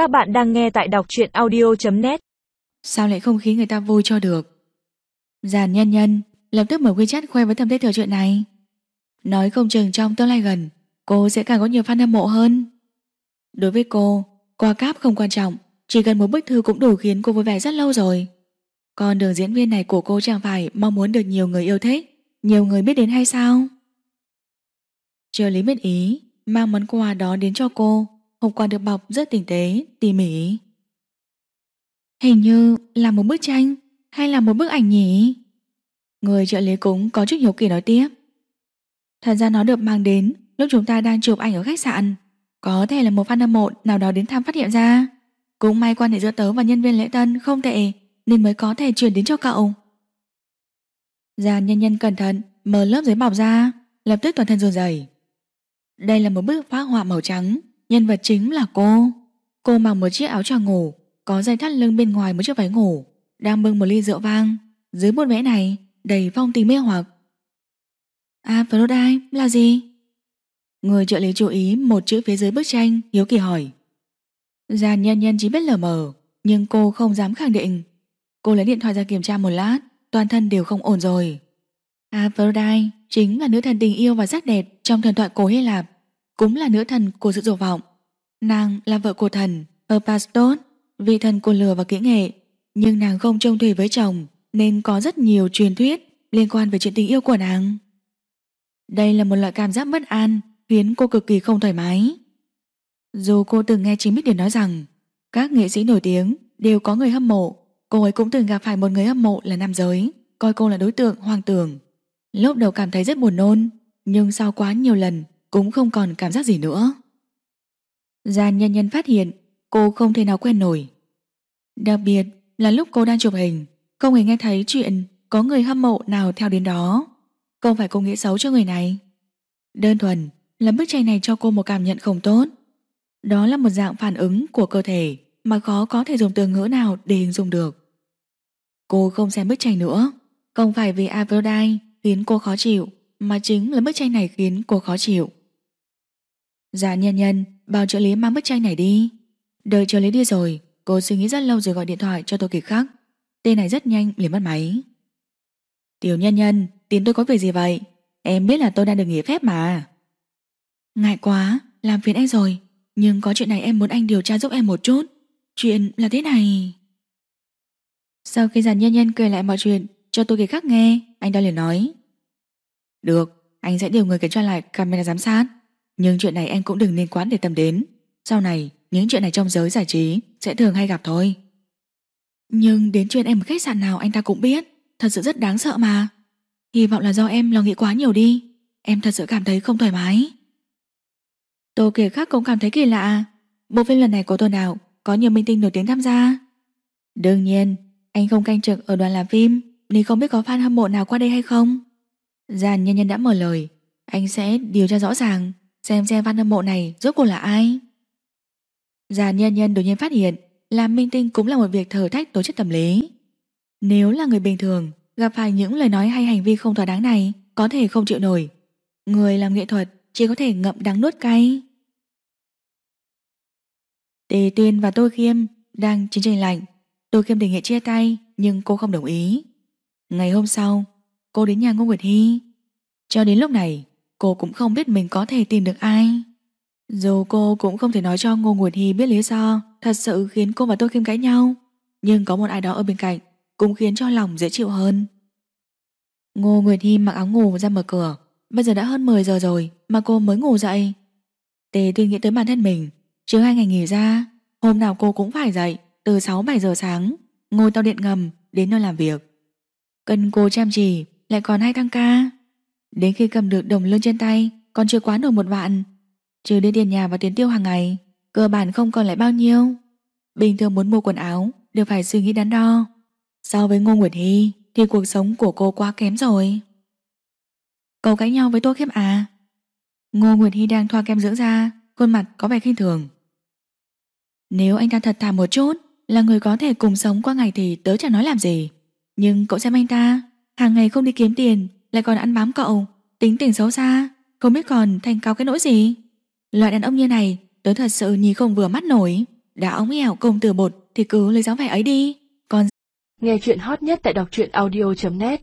Các bạn đang nghe tại đọc truyện audio.net Sao lại không khí người ta vui cho được? Giàn nhân nhân Lập tức mở WeChat khoe với thầm thế thừa chuyện này. Nói không chừng trong tương lai gần, Cô sẽ càng có nhiều fan hâm mộ hơn. Đối với cô, Qua cáp không quan trọng, Chỉ cần một bức thư cũng đủ khiến cô vui vẻ rất lâu rồi. Còn đường diễn viên này của cô chẳng phải Mong muốn được nhiều người yêu thích Nhiều người biết đến hay sao? Trợ lý biết ý, Mang món quà đó đến cho cô. Hộp quà được bọc rất tinh tế, tỉ mỉ. Hình như là một bức tranh Hay là một bức ảnh nhỉ? Người trợ lý cũng có chút hiếu kỳ nói tiếp. Thật ra nó được mang đến Lúc chúng ta đang chụp ảnh ở khách sạn. Có thể là một fan hâm mộ nào đó đến thăm phát hiện ra. Cũng may quan hệ giữa tớ và nhân viên lễ tân không tệ Nên mới có thể chuyển đến cho cậu. Già nhân nhân cẩn thận Mở lớp giấy bọc ra Lập tức toàn thân run rẩy. Đây là một bức phác họa màu trắng Nhân vật chính là cô. Cô mặc một chiếc áo choàng ngủ, Có dây thắt lưng bên ngoài một chiếc váy ngủ, Đang bưng một ly rượu vang. Dưới bút vẽ này, đầy phong tình mê hoặc. À, Aphrodite là gì? Người trợ lý chú ý một chữ phía dưới bức tranh, Hiếu kỳ hỏi. Giàn nhân nhân chỉ biết lờ mờ, Nhưng cô không dám khẳng định. Cô lấy điện thoại ra kiểm tra một lát, Toàn thân đều không ổn rồi. À, Aphrodite chính là nữ thần tình yêu và sắc đẹp Trong thần thoại cổ Hy Lạp, Cũng là nữ thần của sự dục vọng. Nàng là vợ của thần, Hephaestus Vị thần của lửa và kỹ nghệ. Nhưng nàng không trông thủy với chồng, Nên có rất nhiều truyền thuyết Liên quan về chuyện tình yêu của nàng. Đây là một loại cảm giác bất an, Khiến cô cực kỳ không thoải mái. Dù cô từng nghe chính Bích Điển nói rằng, Các nghệ sĩ nổi tiếng Đều có người hâm mộ, Cô ấy cũng từng gặp phải một người hâm mộ là nam giới, Coi cô là đối tượng hoang tưởng. Lúc đầu cảm thấy rất buồn nôn, Nhưng sau quá nhiều lần Cũng không còn cảm giác gì nữa. Giàn nhân nhân phát hiện, Cô không thể nào quen nổi. Đặc biệt là lúc cô đang chụp hình, Không hề nghe thấy chuyện Có người hâm mộ nào theo đến đó. Không phải cô nghĩ xấu cho người này. Đơn thuần là bức tranh này cho cô một cảm nhận không tốt. Đó là một dạng phản ứng của cơ thể Mà khó có thể dùng từ ngữ nào để hình dung được. Cô không xem bức tranh nữa. Không phải vì Aphrodite khiến cô khó chịu, Mà chính là bức tranh này khiến cô khó chịu. Dạ nhân nhân Bảo trợ lý mang bức tranh này đi. Đợi trợ lý đi rồi, Cô suy nghĩ rất lâu rồi gọi điện thoại cho tôi kỳ Khắc Tên này rất nhanh, liền mất máy. Tiểu nhân nhân, Tìm tôi có việc gì vậy? Em biết là tôi đang được nghỉ phép mà. Ngại quá, Làm phiền anh rồi. Nhưng có chuyện này em muốn anh điều tra giúp em một chút. Chuyện là thế này. Sau khi giàn nhân nhân cười lại mọi chuyện, Cho tôi kỳ Khắc nghe, Anh ta liền nói. Được, Anh sẽ điều người kiểm tra lại camera giám sát nhưng chuyện này em cũng đừng nên quan để tâm đến. Sau này, những chuyện này trong giới giải trí Sẽ thường hay gặp thôi. Nhưng đến chuyện em ở khách sạn nào anh ta cũng biết. Thật sự rất đáng sợ mà. Hy vọng là do em lo nghĩ quá nhiều đi. Em thật sự cảm thấy không thoải mái. Tô kể khác cũng cảm thấy kỳ lạ. Bộ phim lần này của tuần nào Có nhiều minh tinh nổi tiếng tham gia? Đương nhiên, Anh không canh trực ở đoàn làm phim, Nên không biết có fan hâm mộ nào qua đây hay không. Giàn nhân nhân đã mở lời. Anh sẽ điều tra rõ ràng. Xem xem văn hâm mộ này rốt cuộc là ai. Già nhân nhân đột nhiên phát hiện Làm minh tinh cũng là một việc thử thách tổ chức tâm lý. Nếu là người bình thường, Gặp phải những lời nói hay hành vi không thỏa đáng này, Có thể không chịu nổi. Người làm nghệ thuật chỉ có thể ngậm đắng nuốt cay. Tề Tuyên và Tô Khiêm Đang chiến tranh lạnh. Tô Khiêm đề nghị chia tay, Nhưng cô không đồng ý. Ngày hôm sau, Cô đến nhà Ngô Nguyệt Hy. Cho đến lúc này Cô cũng không biết mình có thể tìm được ai. Dù cô cũng không thể nói cho Ngô Nguyệt Hy biết lý do Thật sự khiến cô và tôi khiêm cãi nhau, Nhưng có một ai đó ở bên cạnh Cũng khiến cho lòng dễ chịu hơn. Ngô Nguyệt Hy mặc áo ngủ ra mở cửa. Bây giờ đã hơn 10 giờ rồi Mà cô mới ngủ dậy. Tề tuyên nghĩ tới bản thân mình Chứ hai ngày nghỉ ra, Hôm nào cô cũng phải dậy Từ 6-7 giờ sáng, Ngồi tàu điện ngầm đến nơi làm việc. Cần cô chăm chỉ, Lại còn hai tăng ca. Đến khi cầm được đồng lương trên tay, Còn chưa quá nổi một vạn. Trừ đi tiền nhà và tiền tiêu hàng ngày, Cơ bản không còn lại bao nhiêu. Bình thường muốn mua quần áo, Đều phải suy nghĩ đắn đo. So với Ngô Nguyệt Hy, Thì cuộc sống của cô quá kém rồi. Cậu cãi nhau với Tô Khiếp à? Ngô Nguyệt Hy đang thoa kem dưỡng da, Khuôn mặt có vẻ khinh thường. Nếu anh ta thật thà một chút, Là người có thể cùng sống qua ngày thì tớ chẳng nói làm gì. Nhưng cậu xem anh ta, Hàng ngày không đi kiếm tiền lại còn ăn bám cậu. Tính tình xấu xa. Không biết còn thành cao cái nỗi gì. Loại đàn ông như này, Tớ thật sự nhìn không vừa mắt nổi. Đã ống ẻo cùng từ bột thì cứ lấy dáng vẻ ấy đi. Còn Nghe chuyện hot nhất tại đọc truyện audio.net